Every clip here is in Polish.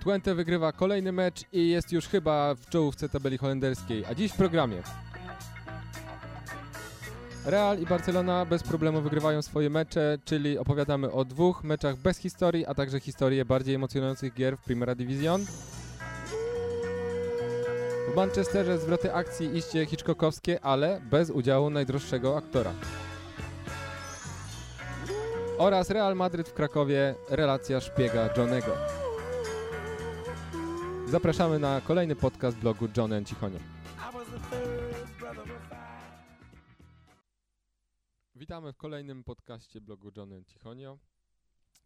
Twente wygrywa kolejny mecz i jest już chyba w czołówce tabeli holenderskiej. A dziś w programie Real i Barcelona bez problemu wygrywają swoje mecze, czyli opowiadamy o dwóch meczach bez historii, a także historię bardziej emocjonujących gier w Primera Division. W Manchesterze zwroty akcji iście Hitchcockowskie, ale bez udziału najdroższego aktora. Oraz Real Madryt w Krakowie, relacja szpiega Johnego. Zapraszamy na kolejny podcast blogu Johnny and Cichonio. Witamy w kolejnym podcaście blogu Johnny and Cichonio.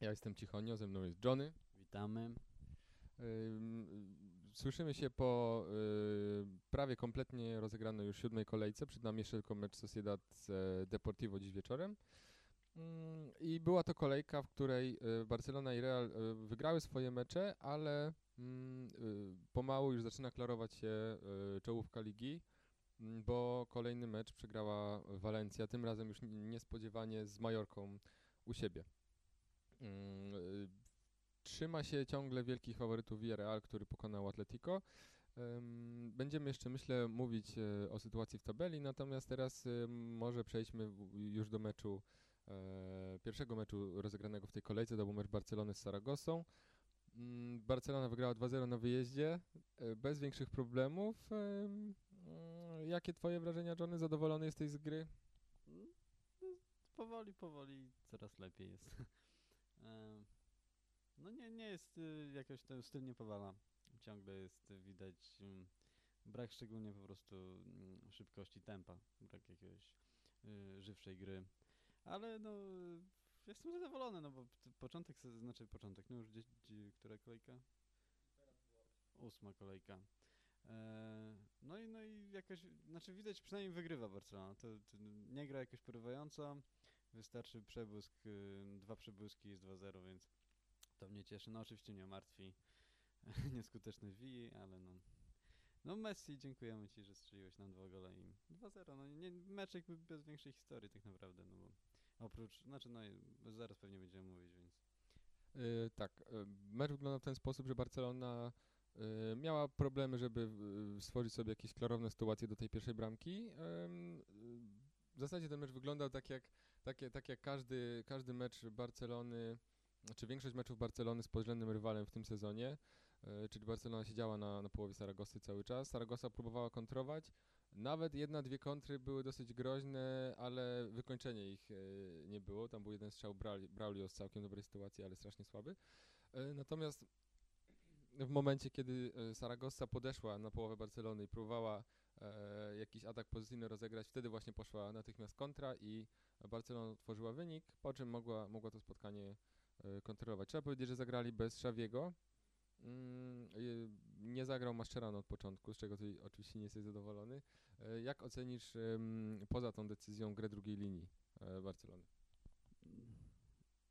Ja jestem Cichonio, ze mną jest Johnny. Witamy. Ym, Słyszymy się po y, prawie kompletnie rozegranej już siódmej kolejce. Przed nami jeszcze tylko mecz Sociedad z e, Deportivo dziś wieczorem. Mm, I była to kolejka, w której y, Barcelona i Real y, wygrały swoje mecze, ale pomału już zaczyna klarować się y, czołówka ligi, mm, bo kolejny mecz przegrała Walencja, tym razem już niespodziewanie z Majorką u siebie. Mm, y, Trzyma się ciągle wielkich faworytów Villarreal, który pokonał Atletico. Będziemy jeszcze, myślę, mówić o sytuacji w tabeli, natomiast teraz może przejdźmy już do meczu, e, pierwszego meczu rozegranego w tej kolejce, to był mecz Barcelony z Saragossą. Mm, Barcelona wygrała 2-0 na wyjeździe, e, bez większych problemów. Ym, mm, Jakie twoje wrażenia, Johnny? Zadowolony jesteś z gry? Mm, no, Powoli, powoli coraz lepiej jest. No nie, nie jest jakoś ten styl nie powala. Ciągle jest widać brak szczególnie po prostu szybkości tempa, brak jakiegoś żywszej gry. Ale no jestem zadowolony, no bo początek, znaczy początek, no już gdzieś, gdzie, która kolejka? Ósma kolejka. E, No i, no i jakoś, znaczy widać przynajmniej wygrywa Barcelona. To, to nie gra jakoś porywająco. Wystarczy przebłysk, y, dwa przebłyski jest 2-0, więc to mnie cieszy. No oczywiście nie martwi nieskuteczność Wii, ale no. No Messi, dziękujemy Ci, że strzeliłeś nam dwa gole i 2-0. No nie, mecz jakby bez większej historii tak naprawdę, no bo oprócz, znaczy no zaraz pewnie będziemy mówić, więc Yy, tak, yy, mecz wyglądał w ten sposób, że Barcelona yy, miała problemy, żeby yy, stworzyć sobie jakieś klarowne sytuacje do tej pierwszej bramki. Ym, yy, w zasadzie ten mecz wyglądał tak jak, tak, tak jak każdy, każdy mecz Barcelony, znaczy większość meczów Barcelony z podrzędnym rywalem w tym sezonie, czyli Barcelona siedziała na, na połowie Saragosy cały czas. Saragossa próbowała kontrować. Nawet jedna, dwie kontry były dosyć groźne, ale wykończenie ich e, nie było. Tam był jeden strzał Brauli- Braulio z całkiem dobrej sytuacji, ale strasznie słaby. E, natomiast w momencie, kiedy e, Saragossa podeszła na połowę Barcelony i próbowała jakiś atak pozycyjny rozegrać, wtedy właśnie poszła natychmiast kontra i Barcelona otworzyła wynik, po czym mogła, mogła to spotkanie kontrolować. Trzeba powiedzieć, że zagrali bez Szawiego. Mm, y, nie zagrał Mascherano od początku, z czego ty oczywiście nie jesteś zadowolony. E, Jak ocenisz poza tą decyzją grę drugiej linii e, Barcelony?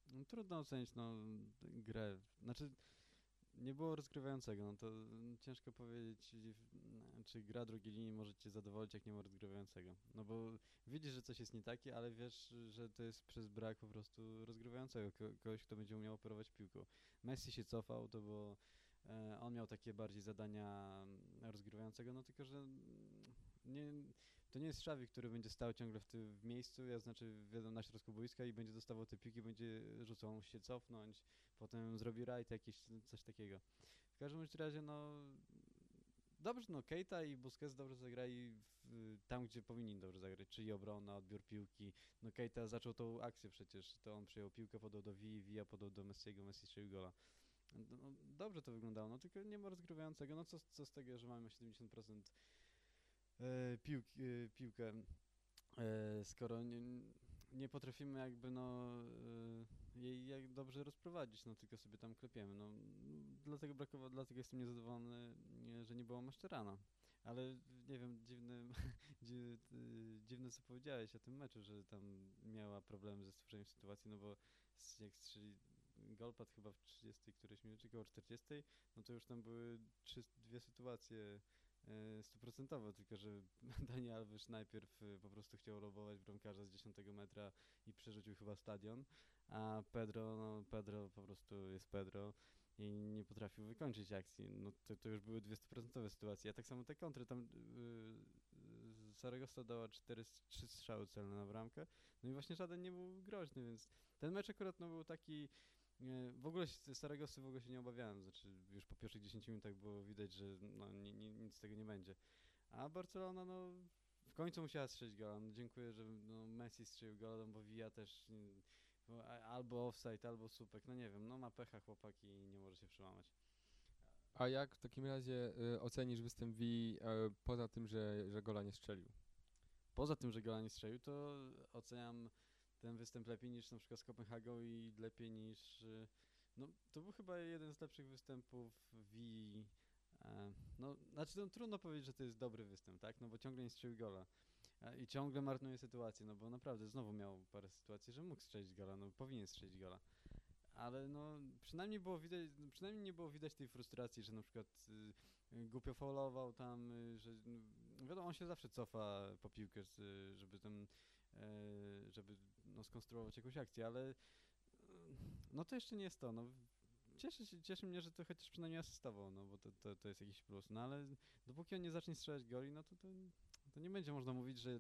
No, trudno ocenić no, grę. Znaczy, nie było rozgrywającego, no to mm, ciężko powiedzieć, czy gra drugiej linii może cię zadowolić, jak nie ma rozgrywającego. No bo widzisz, że coś jest nie takie, ale wiesz, że to jest przez brak po prostu rozgrywającego, ko- kogoś, kto będzie umiał operować piłką. Messi się cofał, to było... E, on miał takie bardziej zadania mm, rozgrywającego, no tylko, że mm, nie, to nie jest Szawi, który będzie stał ciągle w, ty, w miejscu, ja znaczy wiadomo, na środku boiska i będzie dostawał te piłki, będzie rzucał, musi się cofnąć, potem zrobi right jakieś coś takiego. W każdym razie, no dobrze, no Keita i Busquets dobrze zagrali w, tam, gdzie powinni dobrze zagrać, czyli obrona, odbiór piłki. No Keita zaczął tą akcję przecież, to on przyjął piłkę, podał do Vii, Via podał do Messiego, Messi strzelił gola. No, no, dobrze to wyglądało, no tylko nie ma rozgrywającego, no co, co z tego, że mamy 70% e, piłki, e, piłkę, e, skoro nie, nie potrafimy jakby no jej jak dobrze rozprowadzić, no tylko sobie tam klepiemy. No, dlatego brakowało, dlatego jestem niezadowolony, nie, że nie było Maszczerana. Ale nie wiem, dziwne, dzi- dziwne co powiedziałeś o tym meczu, że tam miała problemy ze stworzeniem sytuacji, no bo jak strzeli gol padł chyba w 30 którejś minucie, koło 40, no to już tam były trzy, dwie sytuacje e, stuprocentowo, tylko że Dani Alves najpierw e, po prostu chciał lobować bramkarza z 10 metra i przerzucił chyba stadion, a Pedro, no Pedro po prostu jest Pedro i nie potrafił wykończyć akcji. No to, to już były dwie stuprocentowe sytuacje. A tak samo te kontry, tam yy, Saragossa dała cztery, trzy strzały celne na bramkę, no i właśnie żaden nie był groźny, więc ten mecz akurat no, był taki nie, w ogóle Saragossy w ogóle się nie obawiałem, znaczy już po pierwszych 10 minutach było widać, że no, ni, ni, nic z tego nie będzie. A Barcelona no w końcu musiała strzelić gola. No, dziękuję, że no, Messi strzelił gola, no, bo Villa też no, albo offside, albo supek, no nie wiem, no ma pecha chłopak i nie może się przełamać. A jak w takim razie y, ocenisz występ Wi y, poza tym, że, że gola nie strzelił? Poza tym, że gola nie strzelił, to oceniam ten występ lepiej niż na przykład z Kopenhagą i lepiej niż... Y, no, to był chyba jeden z lepszych występów Wi E, no, znaczy no, trudno powiedzieć, że to jest dobry występ, tak? No bo ciągle nie strzelił gola. E, I ciągle marnuje sytuację, no bo naprawdę znowu miał parę sytuacji, że mógł strzelić gola, no powinien strzelić gola. Ale no przynajmniej było widać, przynajmniej nie było widać tej frustracji, że na przykład y, głupio faulował tam, y, że no, wiadomo, on się zawsze cofa po piłkę, y, żeby tam, y, żeby no, skonstruować jakąś akcję, ale no to jeszcze nie jest to, no cieszy, się, cieszy mnie, że to chociaż przynajmniej asystował, no bo to, to, to jest jakiś plus. No ale dopóki on nie zacznie strzelać goli, no to, to, to nie będzie można mówić, że,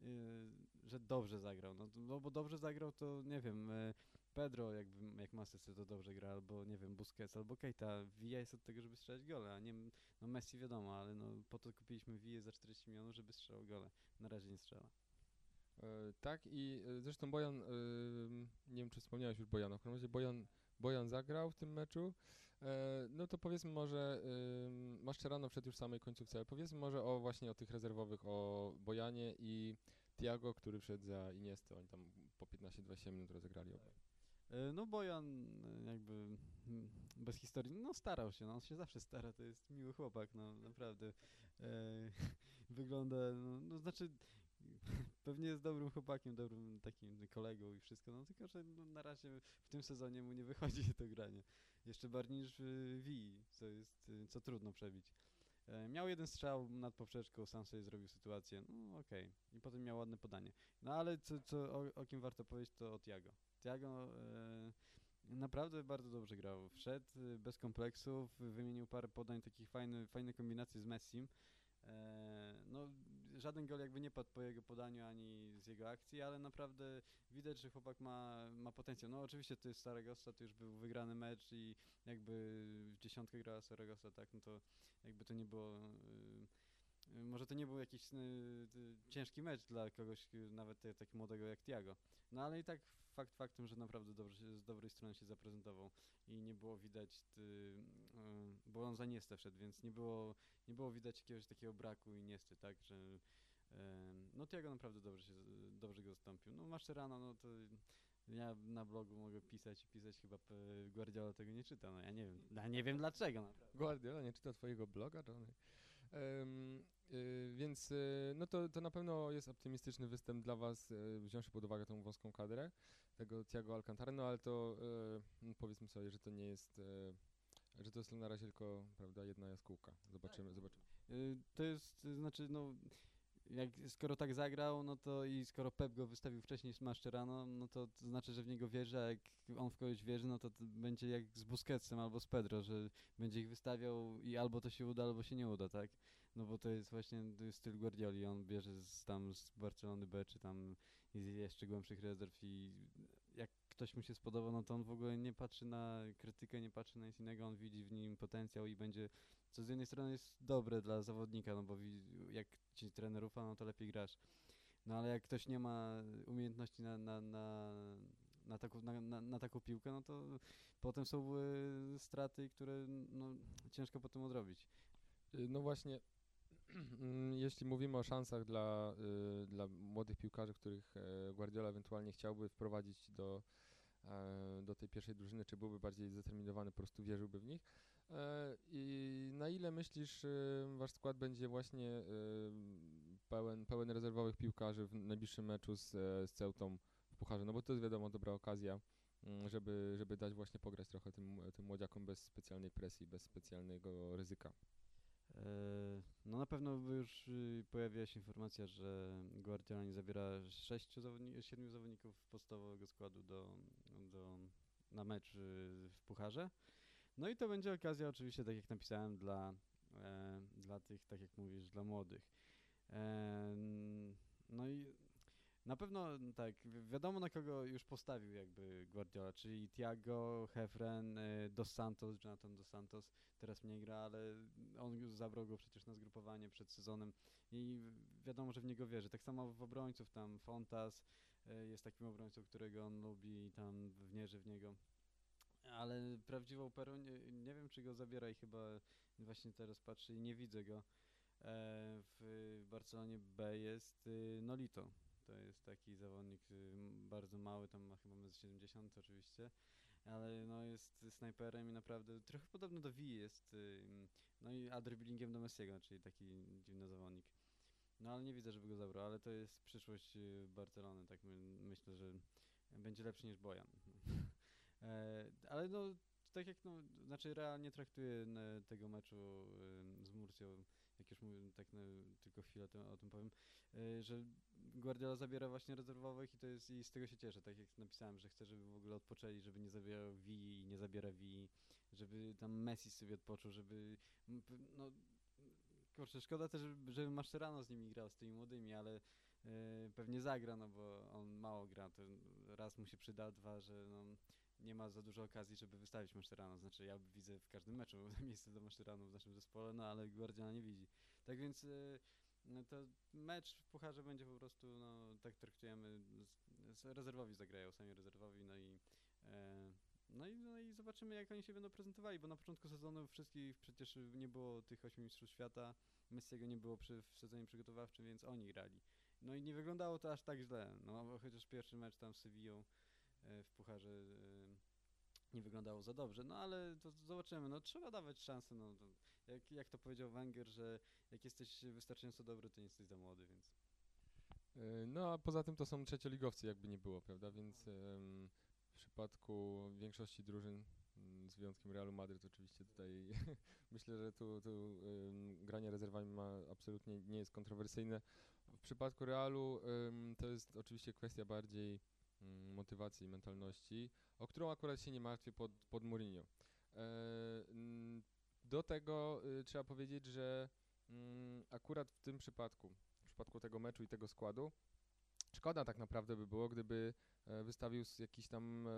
yy, że dobrze zagrał. No, no bo dobrze zagrał to, nie wiem, yy, Pedro jakby, jak ma sesję, to dobrze gra, albo nie wiem, Busquets, albo Keita. Villa jest od tego, żeby strzelać gole, a nie, no Messi wiadomo, ale no po to kupiliśmy Villa za 40 milionów, żeby strzelał gole. Na razie nie strzela. E, tak i e, zresztą Bojan, e, nie wiem czy wspomniałeś już Bojana, w każdym razie Bojan Bojan zagrał w tym meczu. No to powiedzmy może, Maszczerano wszedł już w samej końcówce, ale powiedzmy może o właśnie o tych rezerwowych, o Bojanie i Tiago, który wszedł za Iniestę. Oni tam po 15-20 minut rozegrali obaj. No Bojan jakby mm, bez historii, no starał się, no on się zawsze stara, to jest miły chłopak, no naprawdę. E, wygląda, no, no znaczy pewnie jest dobrym chłopakiem, dobrym takim kolegą i wszystko, no tylko, że no, na razie w tym sezonie mu nie wychodzi to granie. Jeszcze bardziej niż Wii, co jest, y, co trudno przebić. E, miał jeden strzał nad poprzeczką, sam sobie zrobił sytuację, no okej. Okay. I potem miał ładne podanie. No ale co, co o, o kim warto powiedzieć, to o Tiago. Tiago e, naprawdę bardzo dobrze grał. Wszedł y, bez kompleksów, wymienił parę podań, takich fajne, fajne kombinacje z Messim. E, no, żaden gol jakby nie padł po jego podaniu ani z jego akcji, ale naprawdę widać, że chłopak ma, ma potencjał. No oczywiście to jest Saragossa, to już był wygrany mecz i jakby w dziesiątkę grała Saragossa, tak, no to jakby to nie było... Yy, może to nie był jakiś yy, ciężki mecz dla kogoś nawet tak młodego jak Tiago. No ale i tak fakt faktem, że naprawdę dobrze, z dobrej strony się zaprezentował i nie było widać, ty, yy, bo on za Niestę wszedł, więc nie było, nie było widać jakiegoś takiego braku i Niesty, tak, że yy, no Tiago naprawdę dobrze, się, dobrze go zastąpił. No Mascherano, no to ja na blogu mogę pisać i pisać, chyba Guardiola tego nie czyta, no ja nie wiem, ja nie wiem dlaczego naprawdę. Guardiola nie czyta twojego bloga, Johnny? Y, więc y, no to, to na pewno jest optymistyczny występ dla Was, y, wziąwszy pod uwagę tą wąską kadrę tego Thiago Alcantara, no ale to powiedzmy sobie, że to nie jest, że to jest na razie tylko prawda, jedna jaskółka. Zobaczymy, zobaczymy. To jest, znaczy no jak, skoro tak zagrał, no to i skoro Pep go wystawił wcześniej z Mascherano, no to, to znaczy, że w niego wierzy, a jak on w kogoś wierzy, no to, to będzie jak z Busquetsem albo z Pedro, że będzie ich wystawiał i albo to się uda, albo się nie uda, tak? No bo to jest właśnie styl Guardioli, on bierze z, tam z Barcelony B, czy tam z jeszcze głębszych rezerw i ktoś mu się spodoba, no to on w ogóle nie patrzy na krytykę, nie patrzy na nic innego, on widzi w nim potencjał i będzie, co z jednej strony jest dobre dla zawodnika, no bo jak ci trener ufa, no to lepiej grasz. No ale jak ktoś nie ma umiejętności na, na, na, na, taką, na, na, na taką piłkę, no to potem są straty, które no, ciężko potem odrobić. Y, no właśnie, jeśli mówimy o szansach dla, y, dla młodych piłkarzy, których e, Guardiola ewentualnie chciałby wprowadzić do, do tej pierwszej drużyny, czy byłby bardziej zdeterminowany, po prostu wierzyłby w nich. E, I na ile myślisz, wasz skład będzie właśnie pełen, pełen rezerwowych piłkarzy w najbliższym meczu z, z Ceutą w Pucharze? No bo to jest wiadomo dobra okazja, mm, żeby, żeby dać właśnie pograć trochę tym, tym młodziakom bez specjalnej presji, bez specjalnego ryzyka. E, no na pewno już y, pojawiła się informacja, że Guardiola nie zabiera sześciu zawodni siedmiu zawodników podstawowego składu do, do, na mecz y, w Pucharze. No i to będzie okazja oczywiście, tak jak napisałem, dla, e, dla tych, tak jak mówisz, dla młodych. E, no i na pewno m, tak, wi- wiadomo na kogo już postawił jakby Guardiola, czyli Thiago, Hefren, e, Dos Santos, Jonathan Dos Santos, teraz mniej gra, ale on już zabrał go przecież na zgrupowanie przed sezonem i wiadomo, że w niego wierzy. Tak samo w obrońców tam Fontas e, jest takim obrońcą, którego on lubi i tam wierzy w niego. Ale prawdziwą perą, nie, nie wiem czy go zabiera i chyba właśnie teraz patrzę i nie widzę go. E, w Barcelonie B jest y, Nolito. To jest taki zawodnik y, bardzo mały, tam ma chyba 1,70 m oczywiście, ale no jest snajperem i naprawdę trochę podobny do Vi jest. y, No i a dribblingiem do Messiego, czyli taki dziwny zawodnik. No ale nie widzę, żeby go zabrał, ale to jest przyszłość y, Barcelony, tak my, myślę, że będzie lepszy niż Bojan. e, ale no, tak jak no, znaczy Real nie traktuje n- tego meczu z Murcją, jak już mówię, tak no, tylko chwilę o tym, powiem, y, że Guardiola zabiera właśnie rezerwowych i to jest i z tego się cieszę, tak jak napisałem, że chcę, żeby w ogóle odpoczęli, żeby nie zabierał Wii i nie zabiera Wii, żeby tam Messi sobie odpoczął, żeby no kurczę, szkoda też, żeby- żeby Mascherano z nimi grał, z tymi młodymi, ale y, pewnie zagra, no bo on mało gra, to raz mu się przyda, dwa, że no, nie ma za dużo okazji, żeby wystawić Mascherano, znaczy ja widzę w każdym meczu miejsce do Mascherano w naszym zespole, no ale Guardiola nie widzi. Tak więc y, no to mecz w Pucharze będzie po prostu, no tak traktujemy, z, z rezerwowi zagrają, sami rezerwowi, no i e, no i, no i zobaczymy, jak oni się będą prezentowali, bo na początku sezonu wszystkich przecież nie było tych ośmiu mistrzów świata, Messiego nie było przy, w sezonie przygotowawczym, więc oni grali. No i nie wyglądało to aż tak źle, no chociaż pierwszy mecz tam z Sevillą e, w Pucharze e, nie wyglądało za dobrze, no ale to zobaczymy, no trzeba dawać szansę, no to jak, jak to powiedział Wenger, że jak jesteś wystarczająco dobry, to nie jesteś za młody, więc Y, No a poza tym to są trzecioligowcy, jakby nie było, prawda? Więc em, w przypadku większości drużyn, mm, z wyjątkiem Realu Madryt oczywiście tutaj myślę, że tu, tu granie rezerwami ma absolutnie nie jest kontrowersyjne. W przypadku Realu to jest oczywiście kwestia bardziej motywacji i mentalności, o którą akurat się nie martwię pod, pod Mourinho. E, mm, do tego y, trzeba powiedzieć, że mm, akurat w tym przypadku, w przypadku tego meczu i tego składu, szkoda tak naprawdę by było, gdyby e, wystawił jakiś tam e,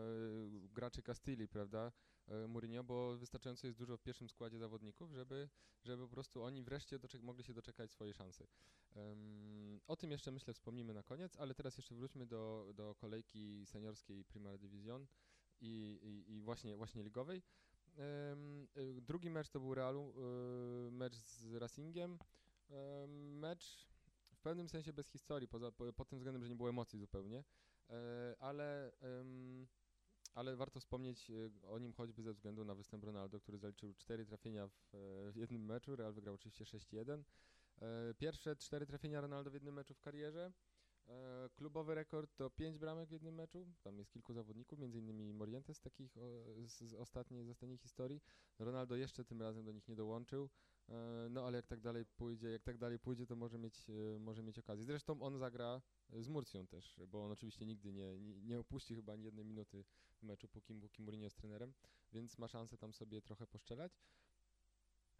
graczy Castilli, prawda, e, Mourinho, bo wystarczająco jest dużo w pierwszym składzie zawodników, żeby, żeby po prostu oni wreszcie mogli się doczekać swojej szansy. Em, o tym jeszcze myślę wspomnimy na koniec, ale teraz jeszcze wróćmy do, do kolejki seniorskiej Primera Division i, i, i właśnie, właśnie ligowej. Y, drugi mecz to był Realu, mecz z Racingiem. Em, mecz w pewnym sensie bez historii, poza, po, pod tym względem, że nie było emocji zupełnie, e, ale, ale warto wspomnieć e, o nim choćby ze względu na występ Ronaldo, który zaliczył cztery trafienia w, e, w jednym meczu, Real wygrał oczywiście 6-1. E, Pierwsze cztery trafienia Ronaldo w jednym meczu w karierze. Klubowy rekord to pięć bramek w jednym meczu. Tam jest kilku zawodników, innymi Morientes takich o, z, z ostatniej, z ostatniej historii. Ronaldo jeszcze tym razem do nich nie dołączył. E, No ale jak tak dalej pójdzie, jak tak dalej pójdzie, to może mieć, e, może mieć okazję. Zresztą on zagra z Murcją też, bo on oczywiście nigdy nie, nie, nie opuści chyba ani jednej minuty meczu, póki, póki Mourinho jest trenerem, więc ma szansę tam sobie trochę poszczelać.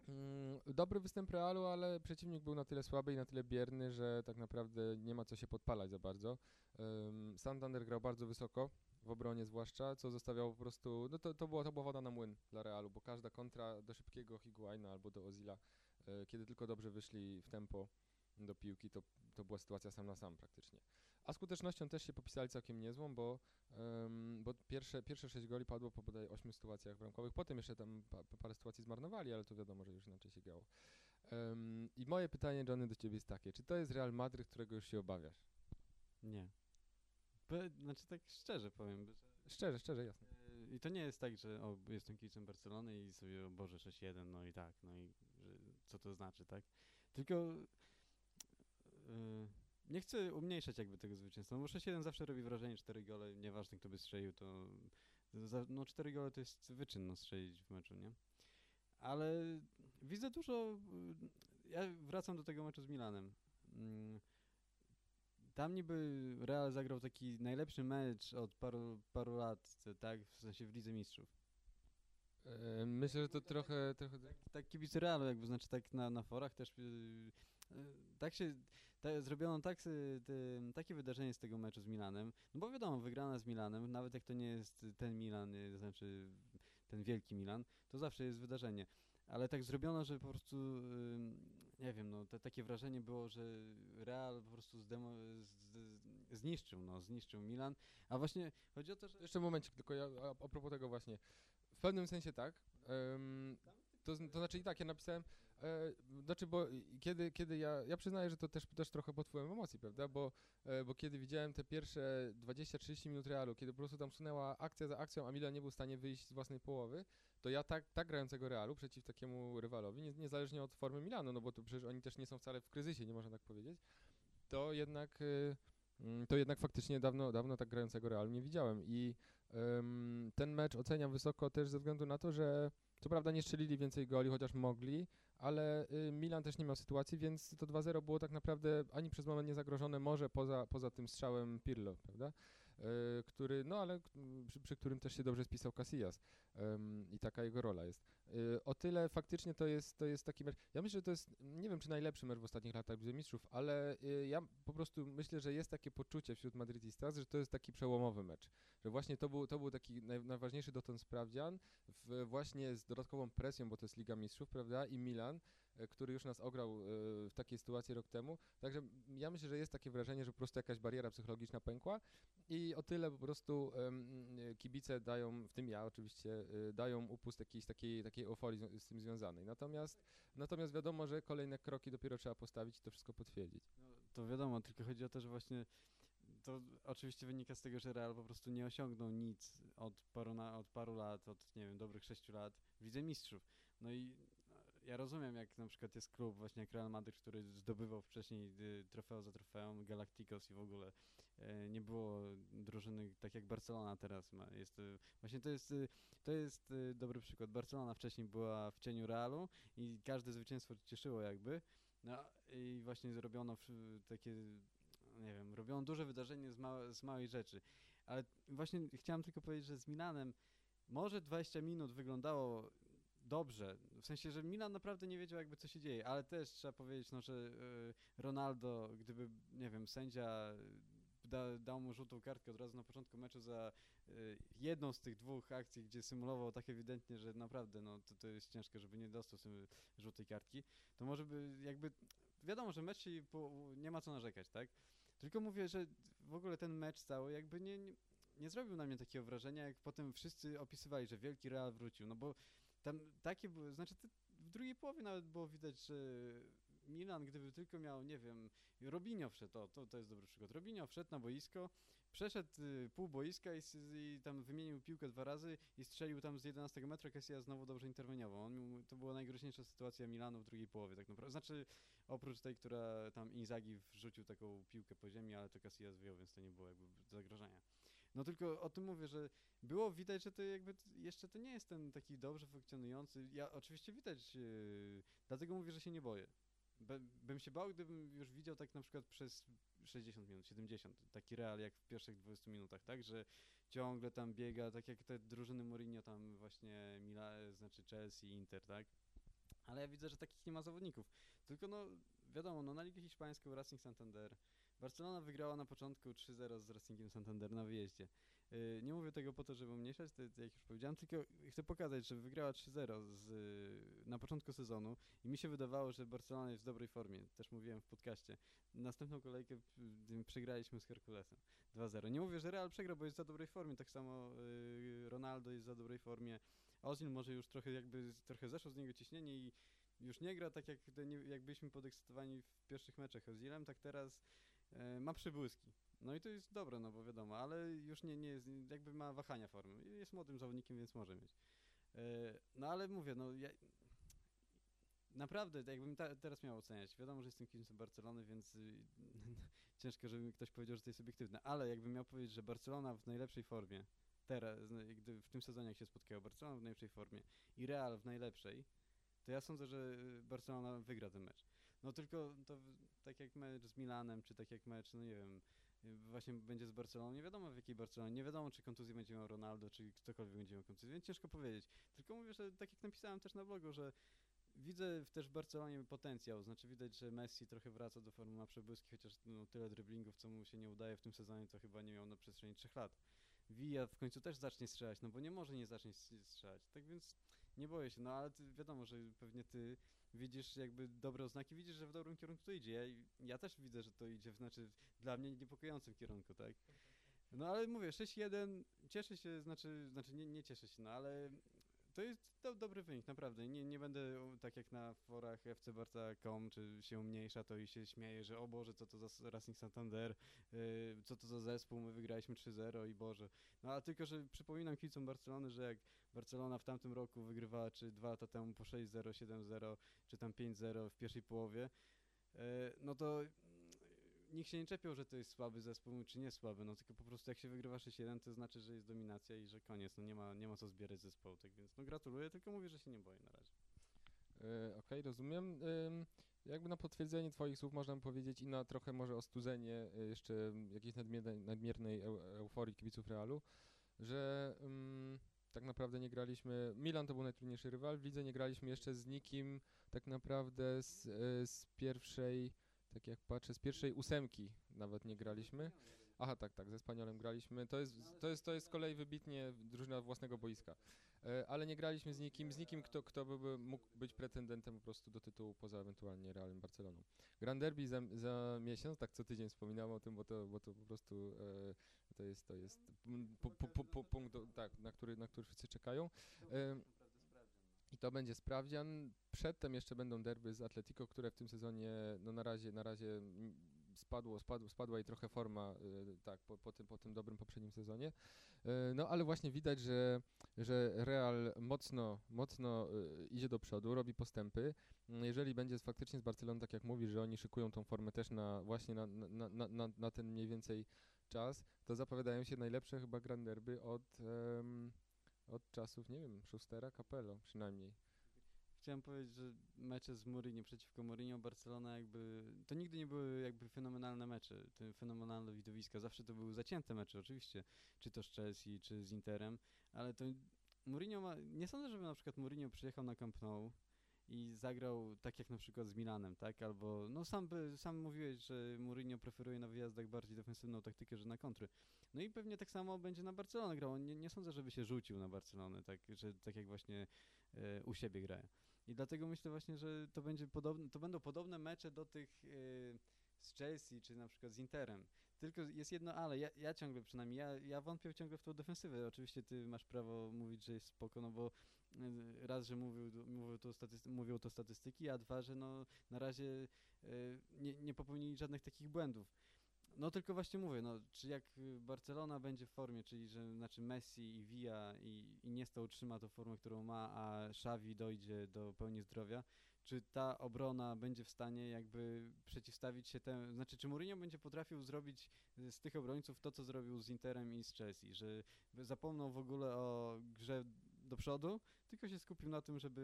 Mm, Dobry występ Realu, ale przeciwnik był na tyle słaby i na tyle bierny, że tak naprawdę nie ma co się podpalać za bardzo. Santander grał bardzo wysoko, w obronie zwłaszcza, co zostawiało po prostu, no to, to, była, to była woda na młyn dla Realu, bo każda kontra do szybkiego Higuaina albo do Ozila, e, kiedy tylko dobrze wyszli w tempo do piłki, to, to była sytuacja sam na sam praktycznie. A skutecznością też się popisali całkiem niezłą, bo, bo pierwsze, pierwsze sześć goli padło po bodaj ośmiu sytuacjach bramkowych, potem jeszcze tam pa, pa- parę sytuacji zmarnowali, ale to wiadomo, że już inaczej się grało. I moje pytanie, Johnny, do ciebie jest takie, czy to jest Real Madryt, którego już się obawiasz? nie. Znaczy tak szczerze powiem, Szczerze, szczerze, jasne. E, I to nie jest tak, że o, jestem kibicem Barcelony i sobie, o Boże, 6-1, no i tak, no i że, co to znaczy, tak? Tylko e, nie chcę umniejszać jakby tego zwycięstwa, bo 6-1 zawsze robi wrażenie, 4 gole, nieważne kto by strzelił, to za, no 4 gole to jest wyczyn, no strzelić w meczu, nie? Ale widzę dużo, y, ja wracam do tego meczu z Milanem. Mm, Tam niby Real zagrał taki najlepszy mecz od paru, paru lat, tak? W sensie w Lidze Mistrzów. E, Myślę, że to trochę, trochę tak kibice Realu, jakby znaczy tak na, na forach też yy, yy, tak się ta, zrobiono tak, y, ty, takie wydarzenie z tego meczu z Milanem, no bo wiadomo, wygrana z Milanem, nawet jak to nie jest ten Milan, y, znaczy ten wielki Milan, to zawsze jest wydarzenie. Ale tak zrobiono, że po prostu, nie wiem, no te, takie wrażenie było, że Real po prostu zdemo, z, zniszczył, no, zniszczył Milan, a właśnie chodzi o to, że... Jeszcze momencik, tylko ja a, a propos tego właśnie. W pewnym sensie tak. em, to, to znaczy i tak, ja napisałem, e, znaczy, bo kiedy, kiedy ja, ja przyznaję, że to też, też trochę pod wpływem emocji, prawda, bo, e, bo kiedy widziałem te pierwsze 20-30 minut Realu, kiedy po prostu tam sunęła akcja za akcją, a Milan nie był w stanie wyjść z własnej połowy, to ja tak, tak grającego Realu przeciw takiemu rywalowi, nie, niezależnie od formy Milanu, no bo to przecież oni też nie są wcale w kryzysie, nie można tak powiedzieć, to jednak... e, mm, to jednak faktycznie dawno, dawno tak grającego Realu nie widziałem i ten mecz oceniam wysoko też ze względu na to, że co prawda nie strzelili więcej goli, chociaż mogli, ale y, Milan też nie miał sytuacji, więc to 2-0 było tak naprawdę ani przez moment nie zagrożone, może poza, poza tym strzałem Pirlo, prawda? Y, który, no ale przy, przy którym też się dobrze spisał Casillas i taka jego rola jest. Y, o tyle faktycznie to jest, to jest taki mecz, ja myślę, że to jest, nie wiem czy najlepszy mecz w ostatnich latach Lidze Mistrzów, ale y, ja po prostu myślę, że jest takie poczucie wśród madrytistas, że to jest taki przełomowy mecz że właśnie to był, to był taki naj, najważniejszy dotąd sprawdzian, w, właśnie z dodatkową presją, bo to jest Liga Mistrzów, prawda, i Milan, e, który już nas ograł e, w takiej sytuacji rok temu. Także ja myślę, że jest takie wrażenie, że po prostu jakaś bariera psychologiczna pękła i o tyle po prostu e, kibice dają, w tym ja oczywiście, e, dają upust jakiejś takiej, takiej euforii z, tym związanej. Natomiast, natomiast wiadomo, że kolejne kroki dopiero trzeba postawić i to wszystko potwierdzić. No, to wiadomo, tylko chodzi o to, że właśnie to oczywiście wynika z tego, że Real po prostu nie osiągnął nic od paru, na, od paru lat, od nie wiem, dobrych sześciu lat w Lidze Mistrzów. No i e, ja rozumiem, jak na przykład jest klub właśnie jak Real Madrid, który zdobywał wcześniej y, trofeo za trofeum, Galacticos i w ogóle e, nie było drużyny tak jak Barcelona teraz ma. Jest, y, właśnie to jest, y, to jest dobry przykład. Barcelona wcześniej była w cieniu Realu i każde zwycięstwo cieszyło jakby. No i właśnie zrobiono takie nie wiem, robiono duże wydarzenie z, małe, z małej rzeczy. Ale właśnie chciałem tylko powiedzieć, że z Milanem może 20 minut wyglądało dobrze, w sensie, że Milan naprawdę nie wiedział jakby co się dzieje, ale też trzeba powiedzieć, no, że y, Ronaldo, gdyby, nie wiem, sędzia da, dał mu żółtą kartkę od razu na początku meczu za y, jedną z tych dwóch akcji, gdzie symulował tak ewidentnie, że naprawdę no, to, to jest ciężko, żeby nie dostał żółtej kartki, to może by jakby, wiadomo, że mecz się nie ma co narzekać, tak? Tylko mówię, że w ogóle ten mecz cały jakby nie, nie, nie zrobił na mnie takiego wrażenia, jak potem wszyscy opisywali, że wielki Real wrócił, no bo tam takie były, znaczy w drugiej połowie nawet było widać, że Milan, gdyby tylko miał, nie wiem, Robinho wszedł, to, to, to jest dobry przykład, Robinho wszedł na boisko, przeszedł y, pół boiska i, i tam wymienił piłkę dwa razy i strzelił tam z 11 metra, Casillas znowu dobrze interweniował. On, to była najgroźniejsza sytuacja Milanu w drugiej połowie tak naprawdę. Znaczy oprócz tej, która tam Inzaghi wrzucił taką piłkę po ziemi, ale to Casillas wyjął, więc to nie było jakby zagrożenia. No tylko o tym mówię, że było widać, że to jakby jeszcze to nie jest ten taki dobrze funkcjonujący. Ja oczywiście widać, yy, dlatego mówię, że się nie boję. Bym się bał, gdybym już widział tak na przykład przez 60 minut, 70, taki real jak w pierwszych 20 minutach, tak, że ciągle tam biega, tak jak te drużyny Mourinho tam właśnie Mila, znaczy Chelsea, Inter, tak. Ale ja widzę, że takich nie ma zawodników. Tylko no, wiadomo, no na Ligę Hiszpańską Racing Santander. Barcelona wygrała na początku 3-0 z Racingiem Santander na wyjeździe. Yy, nie mówię tego po to, żeby umniejszać, to, jak już powiedziałem, tylko chcę pokazać, że wygrała 3-0 z, yy, na początku sezonu i mi się wydawało, że Barcelona jest w dobrej formie. Też mówiłem w podcaście. Następną kolejkę yy, przegraliśmy z Herkulesem 2-0. Nie mówię, że Real przegrał, bo jest za dobrej formie. Tak samo Ronaldo jest za dobrej formie. Ozil może już trochę jakby trochę zeszło z niego ciśnienie i już nie gra tak jak, jak byliśmy podekscytowani w pierwszych meczach Ozilem, tak teraz ma przybłyski. No i to jest dobre, no bo wiadomo, ale już nie, nie jest, jakby ma wahania formy. Jest młodym zawodnikiem, więc może mieć. E, no ale mówię, no ja, naprawdę, jakbym ta, teraz miał oceniać, wiadomo, że jestem kibicem Barcelony, więc y, ciężko, żeby mi ktoś powiedział, że to jest obiektywne, ale jakbym miał powiedzieć, że Barcelona w najlepszej formie, teraz, no, gdy w tym sezonie jak się spotkało, Barcelona w najlepszej formie i Real w najlepszej, to ja sądzę, że y, Barcelona wygra ten mecz. No tylko to tak jak mecz z Milanem, czy tak jak mecz, no nie wiem, właśnie będzie z Barceloną. Nie wiadomo w jakiej Barcelonie, nie wiadomo czy kontuzję będzie miał Ronaldo, czy ktokolwiek będzie miał kontuzję, więc ciężko powiedzieć. Tylko mówię, że tak jak napisałem też na blogu, że widzę też w Barcelonie potencjał, znaczy widać, że Messi trochę wraca do formy, ma przebłyski, chociaż no, tyle driblingów, co mu się nie udaje w tym sezonie, to chyba nie miał na przestrzeni trzech lat. Villa w końcu też zacznie strzelać, no bo nie może nie zacząć strzelać, tak więc nie boję się, no ale ty, wiadomo, że pewnie ty widzisz jakby dobre oznaki, widzisz, że w dobrym kierunku to idzie. Ja, ja też widzę, że to idzie, w, znaczy dla mnie niepokojącym kierunku, tak? No ale mówię, 6-1, cieszę się, znaczy, znaczy nie, nie cieszę się, no ale to jest do, dobry wynik, naprawdę. Nie, nie będę tak jak na forach fcbarca.com, czy się umniejsza to i się śmieje, że o Boże, co to za Racing Santander, yy, co to za zespół, my wygraliśmy 3-0 i Boże. No a tylko, że przypominam kibicom Barcelony, że jak Barcelona w tamtym roku wygrywała, czy dwa lata temu po 6-0, 7-0, czy tam 5-0 w pierwszej połowie, yy, no to nikt się nie czepiał, że to jest słaby zespół, czy nie słaby, no tylko po prostu jak się wygrywa 6-1, to znaczy, że jest dominacja i że koniec, no nie ma, nie ma co zbierać zespołu, tak więc no gratuluję, tylko mówię, że się nie boję na razie. E, Okej, rozumiem. Ym, jakby na potwierdzenie Twoich słów można powiedzieć i na trochę może ostudzenie y, jeszcze jakiejś nadmiernej, nadmiernej eu, euforii kibiców Realu, że tak naprawdę nie graliśmy. Milan to był najtrudniejszy rywal, w lidze nie graliśmy jeszcze z nikim tak naprawdę z, y, z pierwszej, tak jak patrzę, z pierwszej ósemki nawet nie graliśmy. Aha, tak, tak, ze Spaniolem graliśmy. To jest, to jest, to jest z kolei wybitnie drużyna własnego boiska. E, ale nie graliśmy z nikim, z nikim kto, kto by, mógł być pretendentem po prostu do tytułu poza ewentualnie Realem Barceloną. Grand Derby za, za miesiąc, tak co tydzień wspominam o tym, bo to, bo to po prostu e, to jest, to jest punkt, tak, na który, na który wszyscy czekają. E, I to będzie sprawdzian. Przedtem jeszcze będą derby z Atletico, które w tym sezonie no na razie, na razie spadło, spadł, spadła i trochę forma y, tak, po, po, tym, po tym dobrym poprzednim sezonie. Y, no ale właśnie widać, że, że Real mocno, mocno y, idzie do przodu, robi postępy. Mm, Jeżeli będzie faktycznie z Barceloną, tak jak mówisz, że oni szykują tą formę też na właśnie na, na, na, na, na ten mniej więcej czas, to zapowiadają się najlepsze chyba Grand Derby od, em, od czasów, nie wiem, Schustera, Capello przynajmniej. Chciałem powiedzieć, że mecze z Mourinho przeciwko Mourinho, Barcelona jakby, to nigdy nie były jakby fenomenalne mecze, te fenomenalne widowiska, zawsze to były zacięte mecze oczywiście, czy to z Chelsea, czy z Interem, ale to Mourinho ma, nie sądzę, żeby na przykład Mourinho przyjechał na Camp Nou i zagrał tak jak na przykład z Milanem, tak, albo, no sam, sam mówiłeś, że Mourinho preferuje na wyjazdach bardziej defensywną taktykę, że na kontry. No i pewnie tak samo będzie na Barcelonę grał, nie, nie sądzę, żeby się rzucił na Barcelonę, tak, że tak jak właśnie e, u siebie grają. I dlatego myślę właśnie, że to będzie podobne, to będą podobne mecze do tych y, z Chelsea, czy na przykład z Interem. Tylko jest jedno ale, ja, ja ciągle przynajmniej, ja, ja wątpię ciągle w tą defensywę. Oczywiście ty masz prawo mówić, że jest spoko, no bo raz, że mówił, mówił to mówią to statystyki, a dwa, że no na razie y, nie, nie popełnili żadnych takich błędów. No tylko właśnie mówię, no czy jak y, Barcelona będzie w formie, czyli że znaczy Messi i Villa i Iniesta utrzyma tą formę, którą ma, a Xavi dojdzie do pełni zdrowia, czy ta obrona będzie w stanie jakby przeciwstawić się temu, znaczy czy Mourinho będzie potrafił zrobić y, z tych obrońców to, co zrobił z Interem i z Chelsea, że zapomną w ogóle o grze do przodu, tylko się skupił na tym, żeby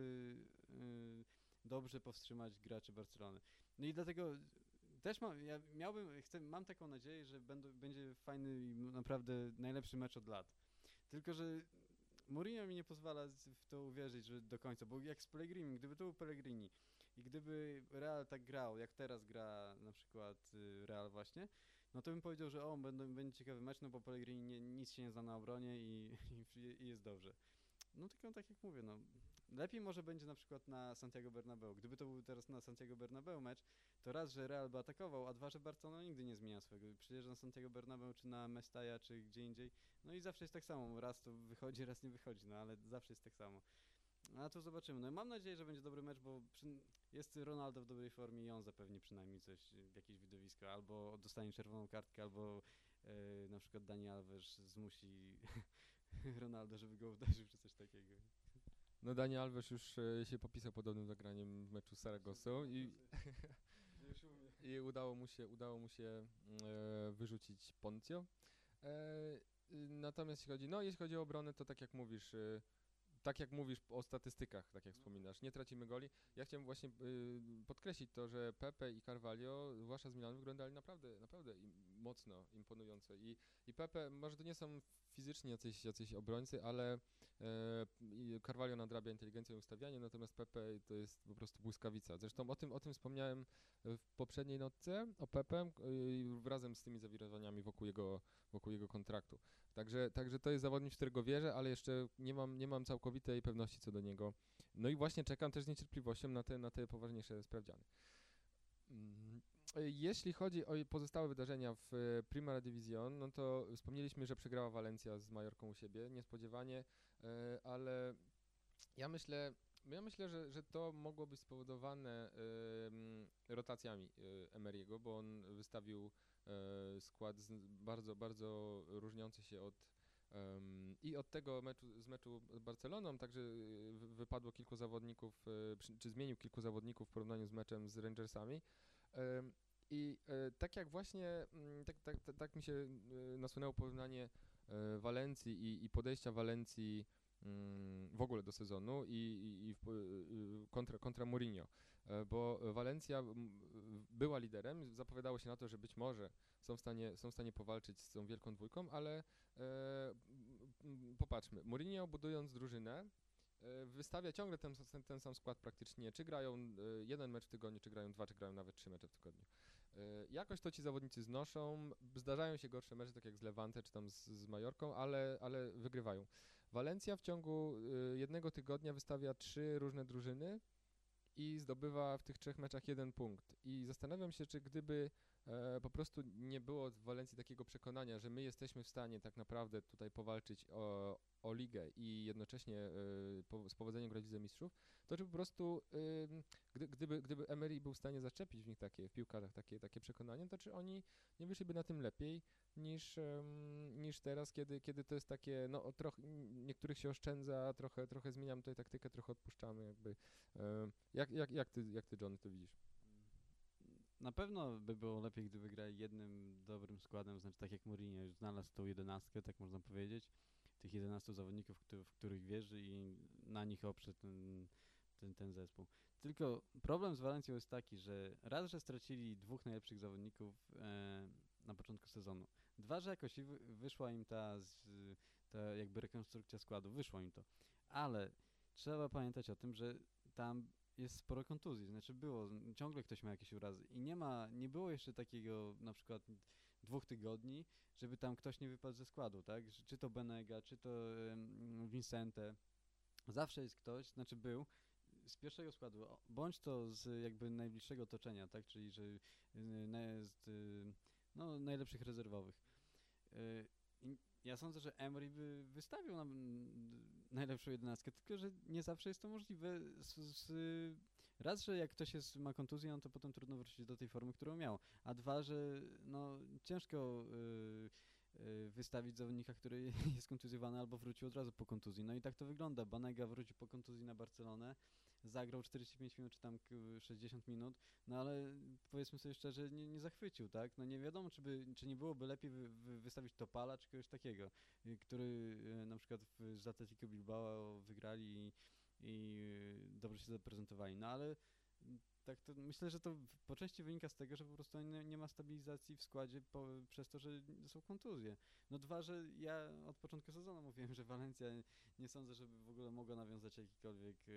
y, dobrze powstrzymać graczy Barcelony. No i dlatego też mam, ja miałbym, chcę, mam taką nadzieję, że będą, będzie fajny i naprawdę najlepszy mecz od lat. Tylko, że Mourinho mi nie pozwala w to uwierzyć, że do końca, bo jak z Pellegrini, gdyby to był Pellegrini i gdyby Real tak grał, jak teraz gra na przykład y, Real właśnie, no to bym powiedział, że o, będą, będzie ciekawy mecz, no bo Pellegrini nie, nic się nie zna na obronie i, i, i jest dobrze. No tylko tak jak mówię, no lepiej może będzie na przykład na Santiago Bernabeu. Gdyby to był teraz na Santiago Bernabeu mecz, to raz, że Real by atakował, a dwa, że Barcelona nigdy nie zmienia swojego. Przyjeżdża na Santiago Bernabeu, czy na Mestalla, czy gdzie indziej, no i zawsze jest tak samo. Raz to wychodzi, raz nie wychodzi, no ale zawsze jest tak samo. A to zobaczymy. No mam nadzieję, że będzie dobry mecz, bo przy... jest Ronaldo w dobrej formie i on zapewni przynajmniej coś, jakieś widowisko, albo dostanie czerwoną kartkę, albo e, na przykład Dani Alves zmusi Ronaldo, żeby go uderzył, czy coś takiego. No Dani Alves już e, się popisał podobnym zagraniem w meczu z Saragosą i, i udało mu się, udało mu się e, wyrzucić Poncio. E, natomiast jeśli chodzi, no jeśli chodzi o obronę, to tak jak mówisz, e, tak jak mówisz o statystykach, tak jak wspominasz, nie tracimy goli. Ja chciałem właśnie y, podkreślić to, że Pepe i Carvalho, zwłaszcza z Milanu, wyglądali naprawdę, naprawdę mocno, imponująco. I, I Pepe, może to nie są fizycznie jacyś, jacyś obrońcy, ale e, Carvalho nadrabia inteligencją i ustawianiem, natomiast Pepe to jest po prostu błyskawica. Zresztą o tym, o tym wspomniałem w poprzedniej notce, o Pepe, y, razem z tymi zawirowaniami wokół jego, wokół jego kontraktu. Także, także to jest zawodnik, w którego wierzę, ale jeszcze nie mam, nie mam całkowitej pewności co do niego. No i właśnie czekam też z niecierpliwością na te, na te poważniejsze sprawdziany. Mm, Jeśli chodzi o pozostałe wydarzenia w e, Primera Division, no to wspomnieliśmy, że przegrała Valencia z Majorką u siebie, niespodziewanie, e, ale ja myślę, ja myślę, że, że to mogło być spowodowane rotacjami e, Emery'ego, bo on wystawił e, skład bardzo, bardzo różniący się od i od tego meczu, z meczu z Barceloną, także e, wy- wypadło kilku zawodników, e, czy zmienił kilku zawodników w porównaniu z meczem z Rangersami. I e, tak jak właśnie, mm, tak, tak, tak, tak mi się e, nasunęło porównanie e, Walencji i, i podejścia Walencji mm, w ogóle do sezonu i, i, i kontra, kontra Mourinho, bo Walencja była liderem, zapowiadało się na to, że być może są w stanie, są w stanie powalczyć z tą wielką dwójką, ale e, popatrzmy, Mourinho budując drużynę, wystawia ciągle ten, ten, ten sam skład praktycznie, czy grają jeden mecz w tygodniu, czy grają dwa, czy grają nawet trzy mecze w tygodniu. E, Jakoś to ci zawodnicy znoszą, zdarzają się gorsze mecze, tak jak z Levante, czy tam z, z Majorką, ale, ale wygrywają. Walencja w ciągu y, jednego tygodnia wystawia trzy różne drużyny i zdobywa w tych trzech meczach jeden punkt. I zastanawiam się, czy gdyby e, po prostu nie było w Walencji takiego przekonania, że my jesteśmy w stanie tak naprawdę tutaj powalczyć o, o ligę i jednocześnie e, z powodzeniem grać w Mistrzów, to czy po prostu gdy, gdyby, gdyby Emery był w stanie zaczepić w nich takie, w piłkarzach takie, takie przekonanie, to czy oni nie wyszliby na tym lepiej niż, niż teraz, kiedy, kiedy to jest takie, no trochę, niektórych się oszczędza, trochę, trochę zmieniamy tutaj taktykę, trochę odpuszczamy jakby. Em, jak, jak, jak, ty, jak ty, Johnny, to widzisz? Na pewno by było lepiej, gdyby grali jednym dobrym składem, znaczy tak jak Mourinho już znalazł tą jedenastkę, tak można powiedzieć, tych 11 zawodników, w których wierzy i na nich oprze ten, ten, ten zespół. Tylko problem z Walencją jest taki, że raz, że stracili dwóch najlepszych zawodników e, na początku sezonu, dwa, że jakoś wyszła im ta, z, ta jakby rekonstrukcja składu, wyszło im to, ale trzeba pamiętać o tym, że tam jest sporo kontuzji, znaczy było, ciągle ktoś ma jakieś urazy i nie ma, nie było jeszcze takiego na przykład dwóch tygodni, żeby tam ktoś nie wypadł ze składu, tak? Czy to Benega, czy to Vincente, zawsze jest ktoś, znaczy był z pierwszego składu, bądź to z jakby najbliższego otoczenia, tak? Czyli, że y, z, y, no, najlepszych rezerwowych. Y, ja sądzę, że Emery by wystawił nam najlepszą jedenastkę, tylko że nie zawsze jest to możliwe. Z, z, raz, że jak ktoś jest, ma kontuzję, no to potem trudno wrócić do tej formy, którą miał. A dwa, że no, ciężko y, y, wystawić zawodnika, który jest kontuzjowany albo wrócił od razu po kontuzji. No i tak to wygląda. Banega wrócił po kontuzji na Barcelonę, zagrał 45 minut czy tam k- 60 minut, no ale powiedzmy sobie szczerze, nie, nie zachwycił, tak? No nie wiadomo, czy, by, czy nie byłoby lepiej wy, wy, wystawić Topala czy kogoś takiego, y, który y, na przykład w, z Atletico Bilbao wygrali i, i y, dobrze się zaprezentowali. No ale tak to myślę, że to po części wynika z tego, że po prostu nie, nie ma stabilizacji w składzie po, przez to, że są kontuzje. No dwa, że ja od początku sezonu mówiłem, że Walencja nie sądzę, żeby w ogóle mogła nawiązać jakikolwiek e,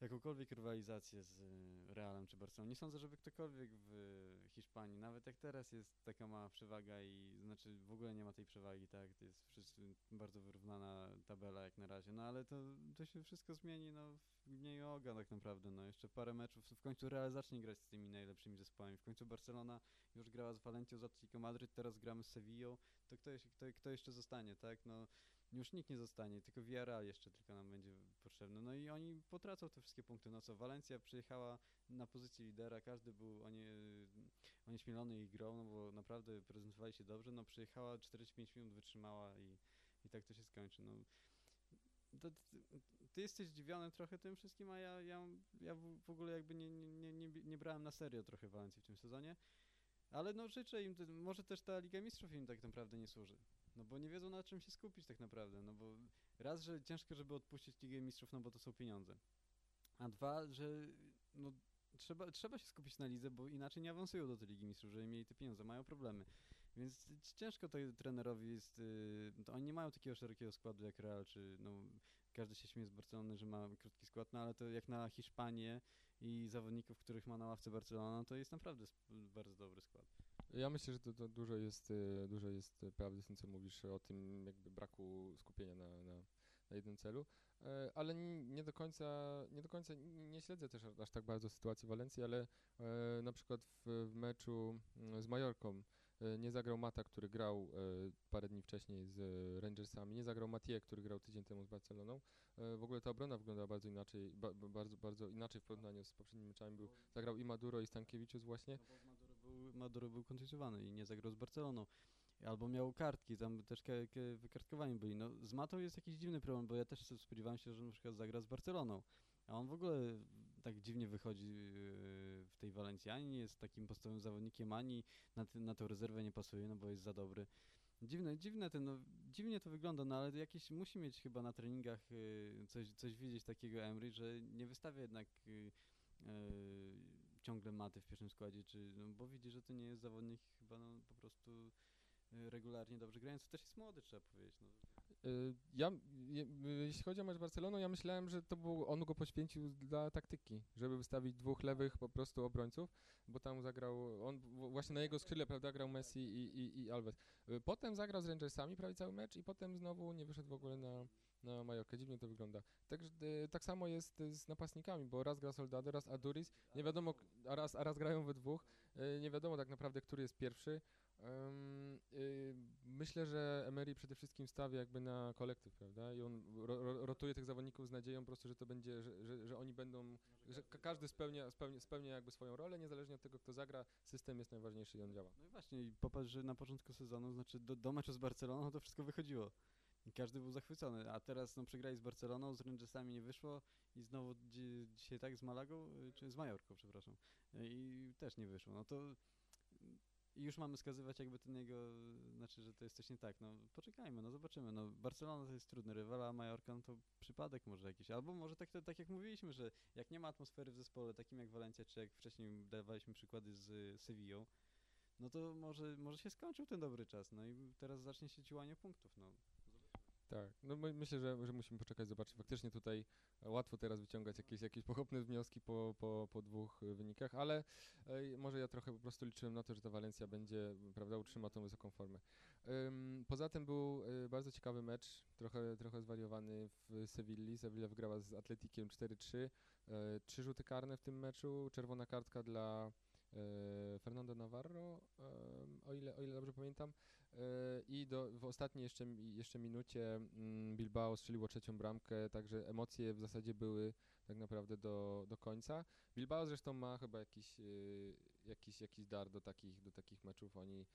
jakąkolwiek rywalizację z y, Realem czy Barceloną. Nie sądzę, żeby ktokolwiek w Hiszpanii, nawet jak teraz jest taka mała przewaga i znaczy w ogóle nie ma tej przewagi, tak, to jest wszyscy bardzo wyrównana tabela jak na razie, no ale to, to się wszystko zmieni, no w oga tak naprawdę, no. Jeszcze parę meczów, w końcu Real zacznie grać z tymi najlepszymi zespołami, w końcu Barcelona już grała z Valencią, z Atletico Madryt, teraz gramy z Sevillą, to kto, kto, kto jeszcze zostanie, tak, no już nikt nie zostanie, tylko Villarreal jeszcze tylko nam będzie potrzebny. No i oni potracą te wszystkie punkty. No co, Walencja przyjechała na pozycji lidera, każdy był onie, onieśmielony ich grą, no bo naprawdę prezentowali się dobrze. No przyjechała 45 minut, wytrzymała i, i tak to się skończy. No, to, ty, ty jesteś zdziwiony trochę tym wszystkim, a ja, ja, ja w ogóle jakby nie, nie, nie, nie, brałem na serio trochę Walencji w tym sezonie. Ale no życzę im, może też ta Liga Mistrzów im tak naprawdę nie służy. No bo nie wiedzą na czym się skupić tak naprawdę, no bo raz, że ciężko, żeby odpuścić Ligę Mistrzów, no bo to są pieniądze. A dwa, że no trzeba, trzeba się skupić na lidze, bo inaczej nie awansują do tej Ligi Mistrzów, żeby mieli te pieniądze, mają problemy. Więc ciężko to trenerowi jest, y, to oni nie mają takiego szerokiego składu jak Real, czy no każdy się śmieje z Barcelony, że ma krótki skład, no ale to jak na Hiszpanię i zawodników, których ma na ławce Barcelona, to jest naprawdę bardzo dobry skład. Ja myślę, że to, to dużo, jest, e, dużo jest e, prawdy w tym, co mówisz o tym jakby braku skupienia na, na, na jednym celu, E, ale nie do końca, nie do końca nie śledzę też aż tak bardzo sytuacji Walencji, ale e, na przykład w, w meczu mm, z Majorką e, nie zagrał Mata, który grał e, parę dni wcześniej z Rangersami, nie zagrał Mathieu, który grał tydzień temu z Barceloną. E, w ogóle ta obrona wyglądała bardzo inaczej, ba, ba, bardzo, bardzo inaczej w porównaniu z poprzednimi meczami. Był, zagrał i Maduro i Stankiewicz właśnie. Maduro był, kontuzjowany i nie zagrał z Barceloną. Albo miał kartki, tam też wykartkowani byli. No z Matą jest jakiś dziwny problem, bo ja też spodziewałem się, że na przykład zagra z Barceloną. A on w ogóle tak dziwnie wychodzi yy, w tej Walencji. Ani nie jest takim podstawowym zawodnikiem, ani na, na tę rezerwę nie pasuje, no bo jest za dobry. Dziwne, dziwne ten, no, dziwnie to wygląda, no ale jakieś musi mieć chyba na treningach yy, coś, coś widzieć takiego Emery, że nie wystawia jednak yy, ciągle maty w pierwszym składzie, czy, no, bo widzi, że to nie jest zawodnik chyba no, po prostu y, regularnie dobrze grający. Też jest młody, trzeba powiedzieć. No. Y, Ja, y, jeśli chodzi o mecz z Barceloną, ja myślałem, że to był, on go poświęcił dla taktyki, żeby wystawić dwóch lewych po prostu obrońców, bo tam zagrał, on właśnie na jego skrzydle, prawda, grał Messi i, i, i Alves. Y, Potem zagrał z Rangersami prawie cały mecz i potem znowu nie wyszedł w ogóle na, na Majorkę. Dziwnie to wygląda. Tak, tak samo jest z napastnikami, bo raz gra Soldado, raz Aduris, nie wiadomo, a raz, a raz grają we dwóch, nie wiadomo tak naprawdę, który jest pierwszy. Y, myślę, że Emery przede wszystkim stawia jakby na kolektyw, prawda? I on ro, ro, rotuje tych zawodników z nadzieją po prostu, że to będzie, że, że, że oni będą, że ka- każdy spełnia, spełnia, spełnia jakby swoją rolę, niezależnie od tego, kto zagra, system jest najważniejszy i on działa. no i właśnie, i popatrz, że na początku sezonu, znaczy do, do meczu z Barceloną, to wszystko wychodziło. I każdy był zachwycony, a teraz no, przegrali z Barceloną, z Rangersami nie wyszło i znowu dzi, dzisiaj tak z Malagą, y, czy z Majorką, przepraszam, y, i też nie wyszło. No to i już mamy wskazywać jakby ten jego, znaczy, że to jest coś nie tak. No poczekajmy, no zobaczymy. No Barcelona to jest trudny rywal, a Majorka no to przypadek może jakiś. Albo może tak, tak jak mówiliśmy, że jak nie ma atmosfery w zespole, takim jak Walencja, czy jak wcześniej dawaliśmy przykłady z Sevillą, no to może, może się skończył ten dobry czas. No i teraz zacznie się ciłanie punktów. No. Tak, no my, myślę, że, że musimy poczekać, zobaczyć. Faktycznie tutaj łatwo teraz wyciągać jakieś, jakieś pochopne wnioski po, po, po dwóch y, wynikach, ale e, może ja trochę po prostu liczyłem na to, że ta Walencja będzie, prawda, utrzyma tą wysoką formę. Ym, poza tym był y, bardzo ciekawy mecz, trochę, trochę zwariowany w Sewilli. Sevilla wygrała z Atletikiem 4-3. E, trzy rzuty karne w tym meczu, czerwona kartka dla e, Fernando Navarro, o, ile, o ile dobrze pamiętam. E, I do, w ostatniej jeszcze, jeszcze minucie mm, Bilbao strzeliło trzecią bramkę, także emocje w zasadzie były tak naprawdę do, do końca. Bilbao zresztą ma chyba jakiś, y, jakiś, jakiś dar do takich, do takich meczów. Oni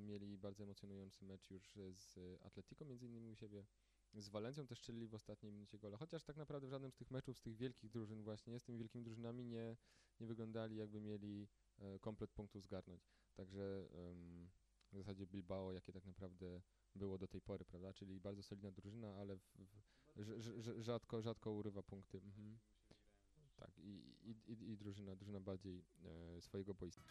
mieli bardzo emocjonujący mecz już e, z Atletico, między innymi u siebie z Walencją też strzelili w ostatniej minucie gola. Chociaż tak naprawdę w żadnym z tych meczów, z tych wielkich drużyn właśnie, z tymi wielkimi drużynami nie, nie wyglądali jakby mieli e, komplet punktów zgarnąć. Także w zasadzie Bilbao, jakie tak naprawdę było do tej pory, prawda? Czyli bardzo solidna drużyna, ale w, w, rz, rz, rz, rzadko, rzadko urywa punkty. Mhm. Tak, i, i, i, i drużyna, drużyna bardziej e, swojego boiska.